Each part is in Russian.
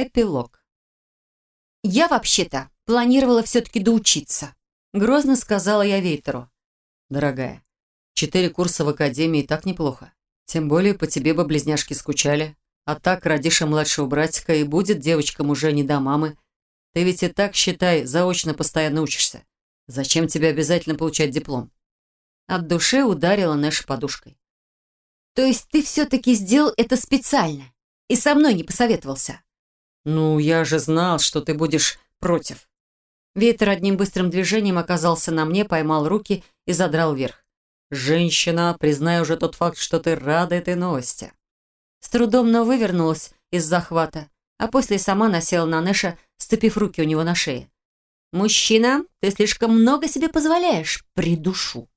Эпилог. «Я вообще-то планировала все-таки доучиться», — грозно сказала я Вейтеру. «Дорогая, четыре курса в академии так неплохо. Тем более по тебе бы близняшки скучали. А так родишь и младшего братика, и будет девочкам уже не до мамы. Ты ведь и так, считай, заочно постоянно учишься. Зачем тебе обязательно получать диплом?» От души ударила Нэш подушкой. «То есть ты все-таки сделал это специально и со мной не посоветовался?» «Ну, я же знал, что ты будешь против». Ветер одним быстрым движением оказался на мне, поймал руки и задрал вверх. «Женщина, признай уже тот факт, что ты рада этой новости». С трудом, но вывернулась из захвата, а после сама насела на Нэша, сцепив руки у него на шее. «Мужчина, ты слишком много себе позволяешь. Придушу».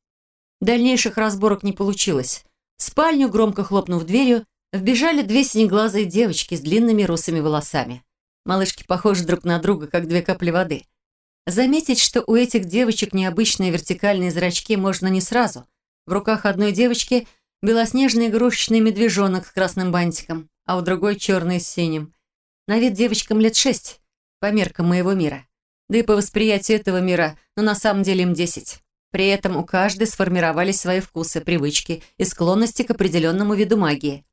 Дальнейших разборок не получилось. В спальню, громко хлопнув дверью, вбежали две синеглазые девочки с длинными русыми волосами. Малышки похожи друг на друга, как две капли воды. Заметить, что у этих девочек необычные вертикальные зрачки можно не сразу. В руках одной девочки – белоснежный игрушечный медвежонок с красным бантиком, а у другой черный с синим. На вид девочкам лет шесть, по меркам моего мира. Да и по восприятию этого мира, но на самом деле им десять. При этом у каждой сформировались свои вкусы, привычки и склонности к определенному виду магии.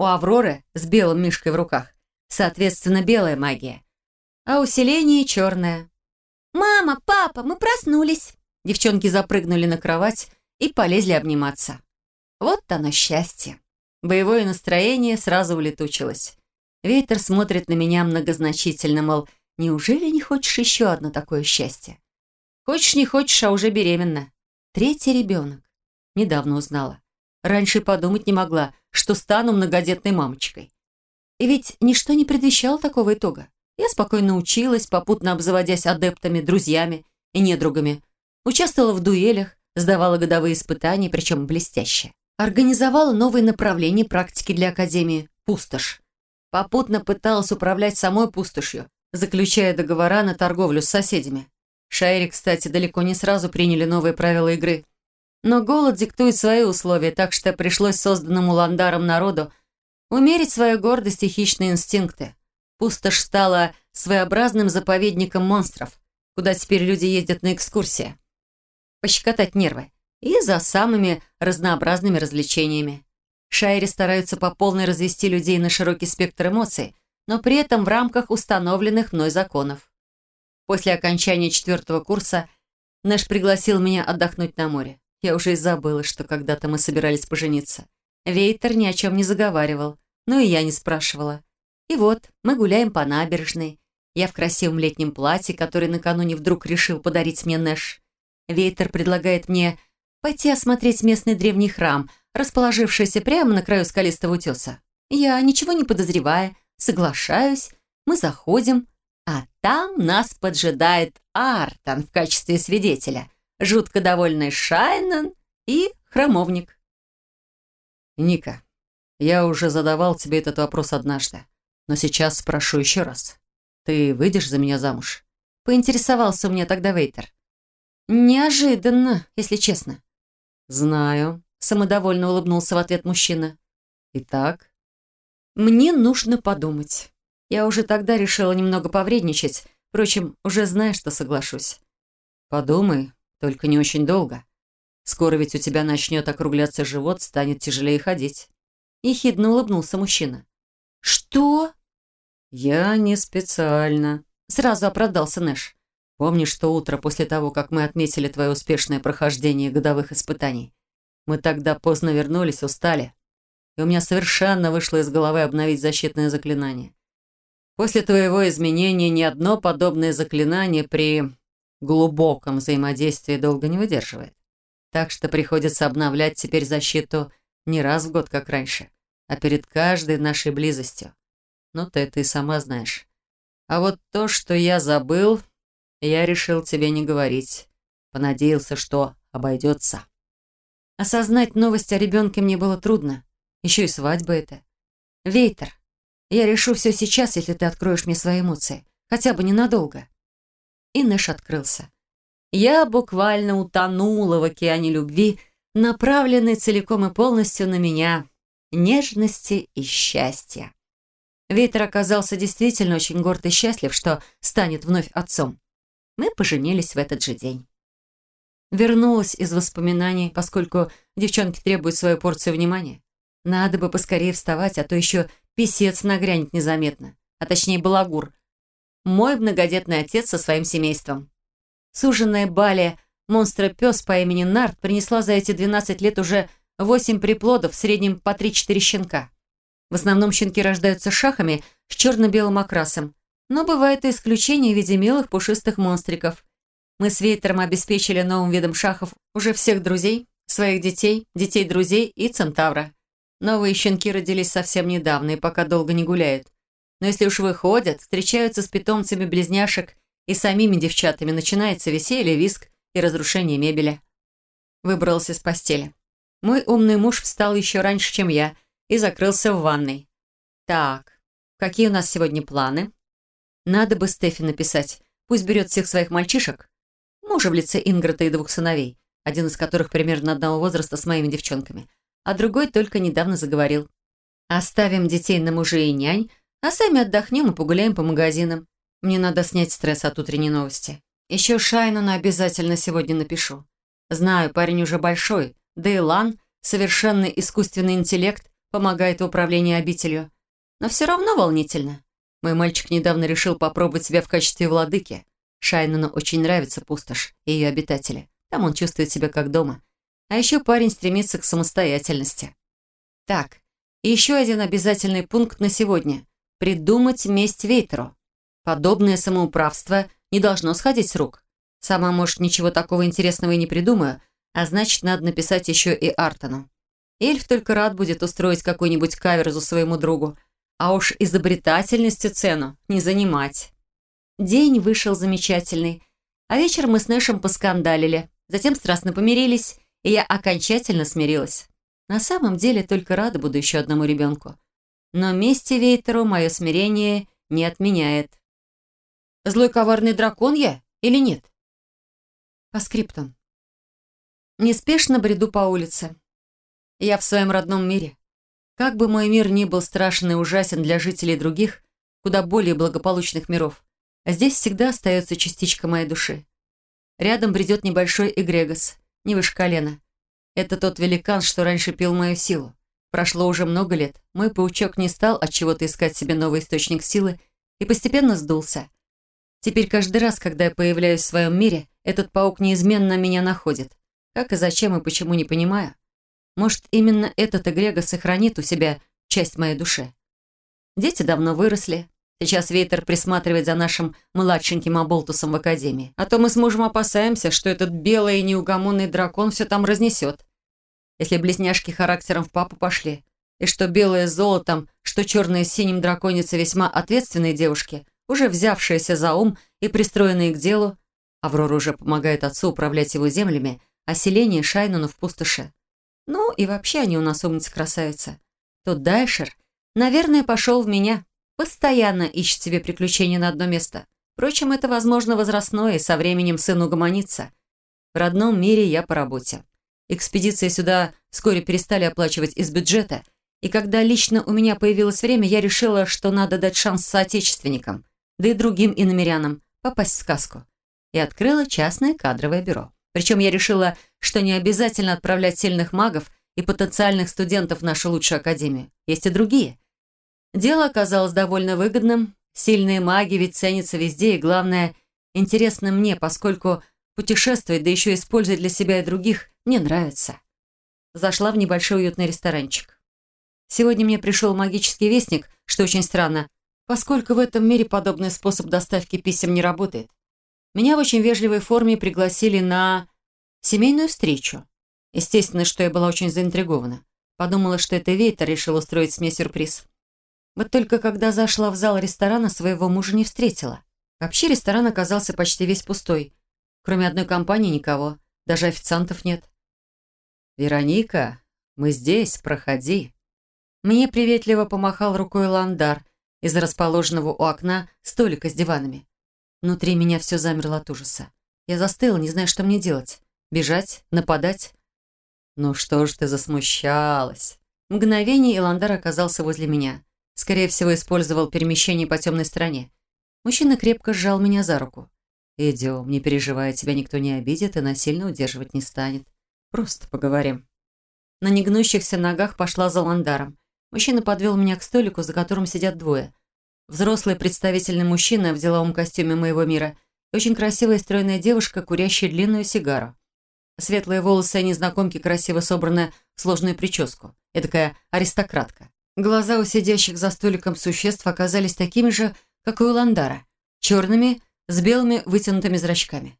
У Авроры с белым мишкой в руках, соответственно, белая магия. А усиление черное. «Мама, папа, мы проснулись!» Девчонки запрыгнули на кровать и полезли обниматься. Вот оно счастье. Боевое настроение сразу улетучилось. Ветер смотрит на меня многозначительно, мол, неужели не хочешь еще одно такое счастье? Хочешь, не хочешь, а уже беременна. Третий ребенок. Недавно узнала. Раньше подумать не могла, что стану многодетной мамочкой. И ведь ничто не предвещало такого итога. Я спокойно училась, попутно обзаводясь адептами, друзьями и недругами. Участвовала в дуэлях, сдавала годовые испытания, причем блестяще. Организовала новые направления практики для Академии «Пустошь». Попутно пыталась управлять самой пустошью, заключая договора на торговлю с соседями. Шайри, кстати, далеко не сразу приняли новые правила игры. Но голод диктует свои условия, так что пришлось созданному ландаром народу умерить свою гордость и хищные инстинкты. Пустошь стала своеобразным заповедником монстров, куда теперь люди ездят на экскурсии. Пощекотать нервы и за самыми разнообразными развлечениями. Шайри стараются по полной развести людей на широкий спектр эмоций, но при этом в рамках установленных мной законов. После окончания четвертого курса Нэш пригласил меня отдохнуть на море. Я уже и забыла, что когда-то мы собирались пожениться. Вейтер ни о чем не заговаривал, но и я не спрашивала. И вот, мы гуляем по набережной. Я в красивом летнем платье, которое накануне вдруг решил подарить мне Нэш. Вейтер предлагает мне пойти осмотреть местный древний храм, расположившийся прямо на краю скалистого утеса. Я, ничего не подозревая, соглашаюсь, мы заходим, а там нас поджидает Артан в качестве свидетеля, жутко довольный Шайнан и храмовник. «Ника, я уже задавал тебе этот вопрос однажды, но сейчас спрошу еще раз. Ты выйдешь за меня замуж?» Поинтересовался у меня тогда Вейтер. Неожиданно, если честно. «Знаю», — самодовольно улыбнулся в ответ мужчина. «Итак?» «Мне нужно подумать. Я уже тогда решила немного повредничать, впрочем, уже знаю, что соглашусь». «Подумай, только не очень долго. Скоро ведь у тебя начнет округляться живот, станет тяжелее ходить». Ехидно улыбнулся мужчина. «Что?» «Я не специально», — сразу оправдался Нэш. Помнишь то утро после того, как мы отметили твое успешное прохождение годовых испытаний? Мы тогда поздно вернулись, устали. И у меня совершенно вышло из головы обновить защитное заклинание. После твоего изменения ни одно подобное заклинание при глубоком взаимодействии долго не выдерживает. Так что приходится обновлять теперь защиту не раз в год, как раньше, а перед каждой нашей близостью. Ну, ты это и сама знаешь. А вот то, что я забыл, я решил тебе не говорить. Понадеялся, что обойдется. Осознать новость о ребенке мне было трудно. Еще и свадьба это. Вейтер, я решу все сейчас, если ты откроешь мне свои эмоции. Хотя бы ненадолго. И Нэш открылся. Я буквально утонула в океане любви, направленной целиком и полностью на меня, нежности и счастья. Вейтер оказался действительно очень горд и счастлив, что станет вновь отцом. Мы поженились в этот же день. Вернулась из воспоминаний, поскольку девчонки требуют свою порцию внимания. Надо бы поскорее вставать, а то еще писец нагрянет незаметно, а точнее балагур. Мой многодетный отец со своим семейством. Суженная Бали монстра-пес по имени Нарт принесла за эти 12 лет уже 8 приплодов, в среднем по 3-4 щенка. В основном щенки рождаются шахами с черно-белым окрасом, но бывают и исключения в виде милых пушистых монстриков. Мы с Вейтером обеспечили новым видом шахов уже всех друзей, своих детей, детей друзей и центавра. Новые щенки родились совсем недавно и пока долго не гуляют. Но если уж выходят, встречаются с питомцами близняшек и самими девчатами, начинается веселье, виск и разрушение мебели. Выбрался из постели. Мой умный муж встал еще раньше, чем я, и закрылся в ванной. Так, какие у нас сегодня планы? Надо бы Стефи написать. Пусть берет всех своих мальчишек. Мужа в лице Инграта и двух сыновей, один из которых примерно одного возраста с моими девчонками, а другой только недавно заговорил. Оставим детей на мужей и нянь, а сами отдохнем и погуляем по магазинам. Мне надо снять стресс от утренней новости. Еще Шайнуна обязательно сегодня напишу. Знаю, парень уже большой, да и Лан, совершенный искусственный интеллект, помогает в управлении обителью. Но все равно волнительно. Мой мальчик недавно решил попробовать себя в качестве владыки. Шайнуну очень нравится пустошь и ее обитатели. Там он чувствует себя как дома. А еще парень стремится к самостоятельности. Так, и еще один обязательный пункт на сегодня. Придумать месть Вейтеру. Подобное самоуправство не должно сходить с рук. Сама, может, ничего такого интересного и не придумаю, а значит, надо написать еще и Артону. Эльф только рад будет устроить какую-нибудь каверзу своему другу, а уж изобретательностью цену не занимать. День вышел замечательный, а вечер мы с Нэшем поскандалили, затем страстно помирились, и я окончательно смирилась. На самом деле только рада буду еще одному ребенку. Но мести Вейтеру мое смирение не отменяет. Злой коварный дракон я или нет? По скриптам. Неспешно бреду по улице. Я в своем родном мире. Как бы мой мир ни был страшен и ужасен для жителей других, куда более благополучных миров, а здесь всегда остается частичка моей души. Рядом бредет небольшой эгрегос, не выше колена. Это тот великан, что раньше пил мою силу. Прошло уже много лет. Мой паучок не стал от чего-то искать себе новый источник силы и постепенно сдулся. Теперь каждый раз, когда я появляюсь в своем мире, этот паук неизменно меня находит. Как и зачем и почему, не понимаю. Может, именно этот эгрегор сохранит у себя часть моей души. Дети давно выросли. Сейчас Вейтер присматривает за нашим младшеньким оболтусом в академии. А то мы с мужем опасаемся, что этот белый и неугомонный дракон все там разнесет. Если близняшки характером в папу пошли, и что белые с золотом, что черные с синим драконицы весьма ответственные девушки, уже взявшиеся за ум и пристроенные к делу, Аврора уже помогает отцу управлять его землями, а селение Шайнуну в пустоши. Ну и вообще они у нас умница-красавица. Тот Дайшер, наверное, пошел в меня. Постоянно ищет себе приключения на одно место. Впрочем, это, возможно, возрастное, и со временем сын угомонится. В родном мире я по работе. Экспедиции сюда вскоре перестали оплачивать из бюджета, и когда лично у меня появилось время, я решила, что надо дать шанс соотечественникам, да и другим иномерянам, попасть в сказку. И открыла частное кадровое бюро. Причем я решила, что не обязательно отправлять сильных магов и потенциальных студентов в нашу лучшую академию. Есть и другие. Дело оказалось довольно выгодным. Сильные маги ведь ценятся везде, и главное, интересно мне, поскольку путешествовать, да еще использовать для себя и других, мне нравится. Зашла в небольшой уютный ресторанчик. Сегодня мне пришел магический вестник, что очень странно, поскольку в этом мире подобный способ доставки писем не работает. Меня в очень вежливой форме пригласили на семейную встречу. Естественно, что я была очень заинтригована. Подумала, что это Вейтер решил устроить мне сюрприз. Вот только когда зашла в зал ресторана, своего мужа не встретила. Вообще ресторан оказался почти весь пустой. Кроме одной компании никого. Даже официантов нет. «Вероника, мы здесь, проходи». Мне приветливо помахал рукой Ландар из расположенного у окна столика с диванами. Внутри меня все замерло от ужаса. Я застыла, не зная, что мне делать. Бежать? Нападать? «Ну что ж ты засмущалась?» Мгновение Иландар оказался возле меня. Скорее всего, использовал перемещение по темной стороне. Мужчина крепко сжал меня за руку. «Идем, не переживай, тебя никто не обидит и насильно удерживать не станет. Просто поговорим». На негнущихся ногах пошла за ландаром. Мужчина подвел меня к столику, за которым сидят двое. Взрослый представительный мужчина в деловом костюме моего мира и очень красивая стройная девушка, курящая длинную сигару. Светлые волосы незнакомки красиво собраны в сложную прическу. Эдакая аристократка. Глаза у сидящих за столиком существ оказались такими же, как и у Ландара. Черными, с белыми вытянутыми зрачками.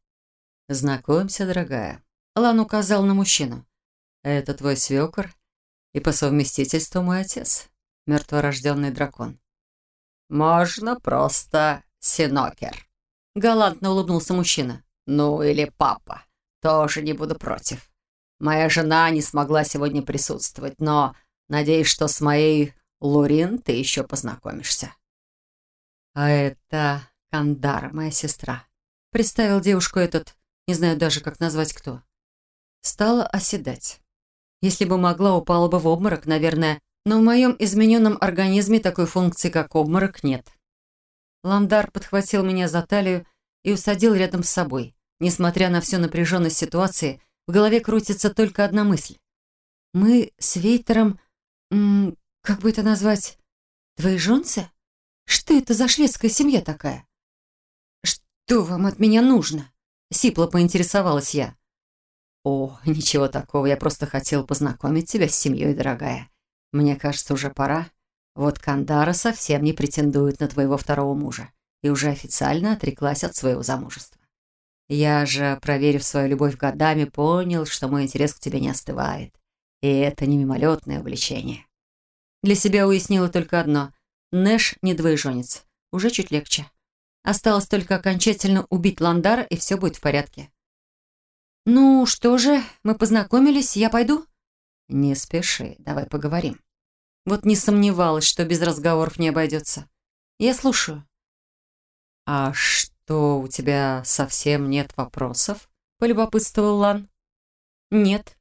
«Знакомься, дорогая», — Лан указал на мужчину. «Это твой свекор и по совместительству мой отец, мертворожденный дракон». «Можно просто Синокер», — галантно улыбнулся мужчина. «Ну или папа. Тоже не буду против. Моя жена не смогла сегодня присутствовать, но надеюсь, что с моей Лурин ты еще познакомишься». «А это Кандара, моя сестра. Представил девушку этот, не знаю даже, как назвать кто. Стала оседать. Если бы могла, упала бы в обморок, наверное, но в моем измененном организме такой функции, как обморок, нет. Ландар подхватил меня за талию и усадил рядом с собой. Несмотря на всю напряженность ситуации, в голове крутится только одна мысль. Мы с Вейтером, как бы это назвать, двоеженцы? Что это за шведская семья такая? «Что вам от меня нужно?» — сипло поинтересовалась я. «О, ничего такого, я просто хотел познакомить тебя с семьей, дорогая. Мне кажется, уже пора. Вот Кандара совсем не претендует на твоего второго мужа и уже официально отреклась от своего замужества. Я же, проверив свою любовь годами, понял, что мой интерес к тебе не остывает. И это не мимолетное увлечение». Для себя уяснила только одно. Нэш не двоеженец. Уже чуть легче. Осталось только окончательно убить Ландара, и все будет в порядке. «Ну что же, мы познакомились, я пойду?» «Не спеши, давай поговорим». Вот не сомневалась, что без разговоров не обойдется. Я слушаю. «А что, у тебя совсем нет вопросов?» — полюбопытствовал Лан. «Нет».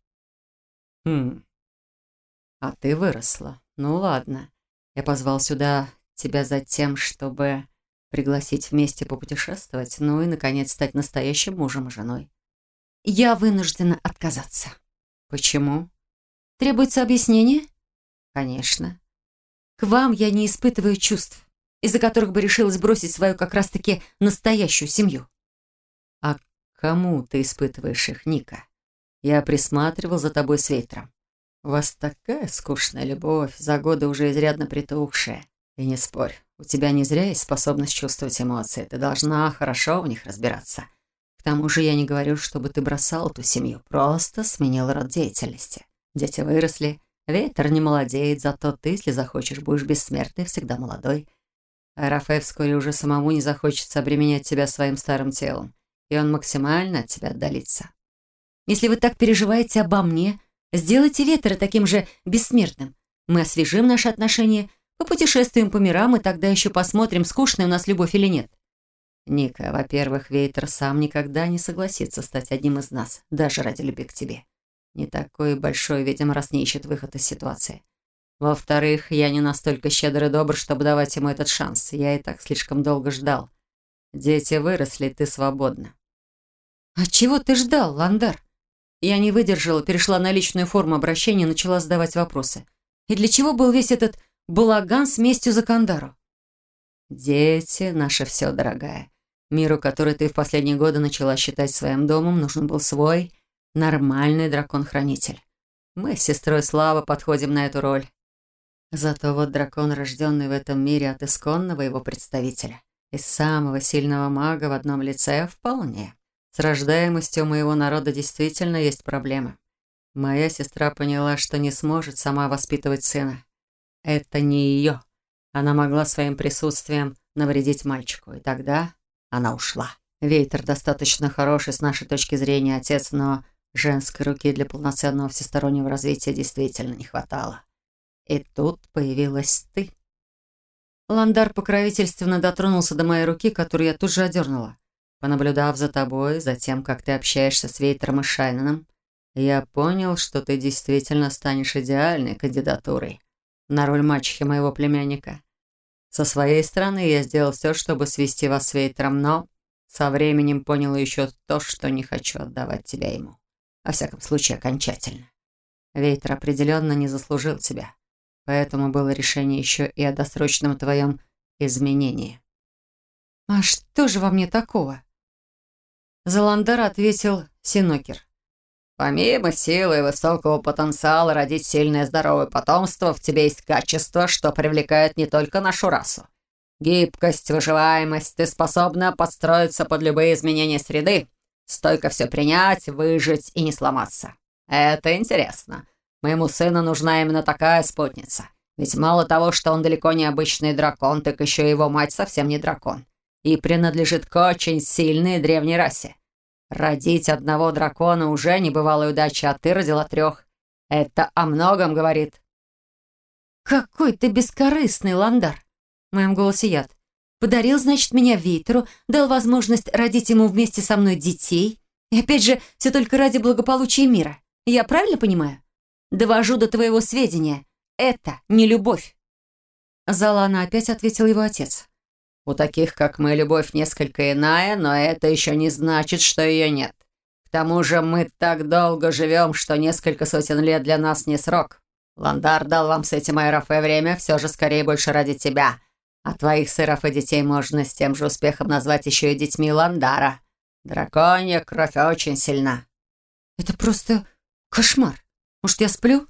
«Хм. А ты выросла. Ну ладно. Я позвал сюда тебя за тем, чтобы пригласить вместе попутешествовать, ну и, наконец, стать настоящим мужем и женой. Я вынуждена отказаться. Почему? Требуется объяснение? Конечно. К вам я не испытываю чувств, из-за которых бы решилась бросить свою как раз-таки настоящую семью. А кому ты испытываешь их, Ника? Я присматривал за тобой с ветром. У вас такая скучная любовь, за годы уже изрядно притухшая. И не спорь, у тебя не зря есть способность чувствовать эмоции. Ты должна хорошо в них разбираться. К тому же я не говорю, чтобы ты бросал ту семью. Просто сменил род деятельности. Дети выросли, ветер не молодеет, зато ты, если захочешь, будешь бессмертный, всегда молодой. А Рафе вскоре уже самому не захочется обременять тебя своим старым телом, и он максимально от тебя отдалится. Если вы так переживаете обо мне, сделайте ветра таким же бессмертным. Мы освежим наши отношения, Попутешествуем по мирам, и тогда еще посмотрим, скучная у нас любовь или нет. Ника, во-первых, Вейтер сам никогда не согласится стать одним из нас, даже ради любви к тебе. Не такой большой, видимо, раз не ищет выход из ситуации. Во-вторых, я не настолько щедр и добр, чтобы давать ему этот шанс. Я и так слишком долго ждал. Дети выросли, ты свободна. А чего ты ждал, Ландар? Я не выдержала, перешла на личную форму обращения и начала задавать вопросы. И для чего был весь этот балаган с местью за Кандару. «Дети — наше все, дорогая. Миру, который ты в последние годы начала считать своим домом, нужен был свой, нормальный дракон-хранитель. Мы с сестрой Слава подходим на эту роль. Зато вот дракон, рожденный в этом мире от исконного его представителя, из самого сильного мага в одном лице, вполне. С рождаемостью моего народа действительно есть проблемы. Моя сестра поняла, что не сможет сама воспитывать сына. Это не ее. Она могла своим присутствием навредить мальчику, и тогда она ушла. Вейтер достаточно хороший с нашей точки зрения отец, но женской руки для полноценного всестороннего развития действительно не хватало. И тут появилась ты. Ландар покровительственно дотронулся до моей руки, которую я тут же одернула. Понаблюдав за тобой, за тем, как ты общаешься с Вейтером и Шайнаном, я понял, что ты действительно станешь идеальной кандидатурой на роль мачехи моего племянника. Со своей стороны я сделал все, чтобы свести вас с Вейтером, но со временем понял еще то, что не хочу отдавать тебя ему. Во всяком случае, окончательно. Вейтер определенно не заслужил тебя. Поэтому было решение еще и о досрочном твоем изменении. «А что же во мне такого?» Заландар ответил Синокер. «Помимо силы и высокого потенциала родить сильное здоровое потомство, в тебе есть качество, что привлекает не только нашу расу. Гибкость, выживаемость, ты способна подстроиться под любые изменения среды, стойко все принять, выжить и не сломаться. Это интересно. Моему сыну нужна именно такая спутница. Ведь мало того, что он далеко не обычный дракон, так еще и его мать совсем не дракон. И принадлежит к очень сильной древней расе. Родить одного дракона уже небывалая удача, а ты родила трех. Это о многом говорит. «Какой ты бескорыстный, Ландар!» В моем голосе яд. «Подарил, значит, меня Вейтеру, дал возможность родить ему вместе со мной детей. И опять же, все только ради благополучия мира. Я правильно понимаю? Довожу до твоего сведения. Это не любовь». Залана опять ответил его отец. У таких, как мы, любовь несколько иная, но это еще не значит, что ее нет. К тому же мы так долго живем, что несколько сотен лет для нас не срок. Ландар дал вам с этим аэрофе время, все же скорее больше ради тебя. А твоих сыров и детей можно с тем же успехом назвать еще и детьми Ландара. Драконья кровь очень сильна. Это просто кошмар. Может, я сплю?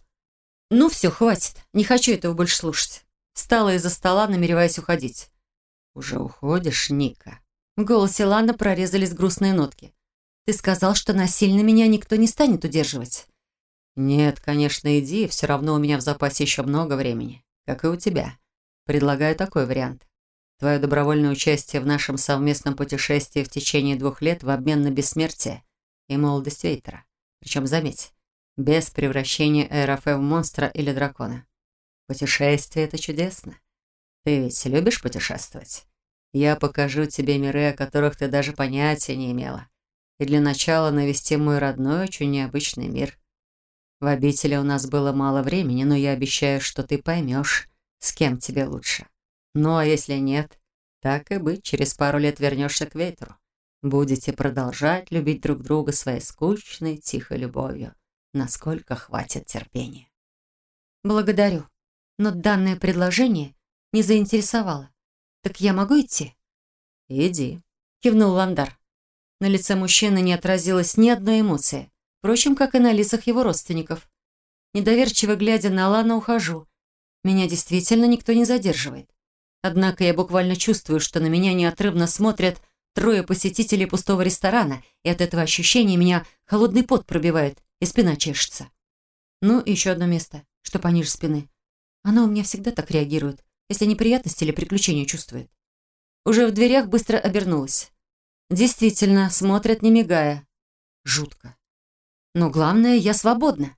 Ну все, хватит. Не хочу этого больше слушать. Встала из-за стола, намереваясь уходить. «Уже уходишь, Ника?» В голосе Лана прорезались грустные нотки. «Ты сказал, что насильно меня никто не станет удерживать». «Нет, конечно, иди. Все равно у меня в запасе еще много времени. Как и у тебя. Предлагаю такой вариант. Твое добровольное участие в нашем совместном путешествии в течение двух лет в обмен на бессмертие и молодость Вейтера. Причем, заметь, без превращения ЭРФ в монстра или дракона. Путешествие — это чудесно. Ты ведь любишь путешествовать? Я покажу тебе миры, о которых ты даже понятия не имела. И для начала навести мой родной, очень необычный мир. В обители у нас было мало времени, но я обещаю, что ты поймешь, с кем тебе лучше. Ну, а если нет, так и быть, через пару лет вернешься к Вейтеру. Будете продолжать любить друг друга своей скучной, тихой любовью, насколько хватит терпения. Благодарю, но данное предложение не заинтересовало. Так я могу идти? Иди, кивнул Ландар. На лице мужчины не отразилось ни одной эмоции, впрочем, как и на лицах его родственников. Недоверчиво глядя на Лана, ухожу. Меня действительно никто не задерживает. Однако я буквально чувствую, что на меня неотрывно смотрят трое посетителей пустого ресторана, и от этого ощущения меня холодный пот пробивает, и спина чешется. Ну, и еще одно место, что пониже спины. Оно у меня всегда так реагирует, если неприятности или приключения чувствует. Уже в дверях быстро обернулась. Действительно, смотрят не мигая. Жутко. Но главное, я свободна.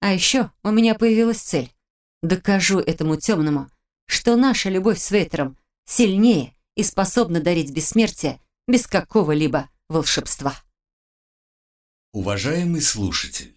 А еще у меня появилась цель. Докажу этому темному, что наша любовь с Вейтером сильнее и способна дарить бессмертие без какого-либо волшебства. Уважаемый слушатель,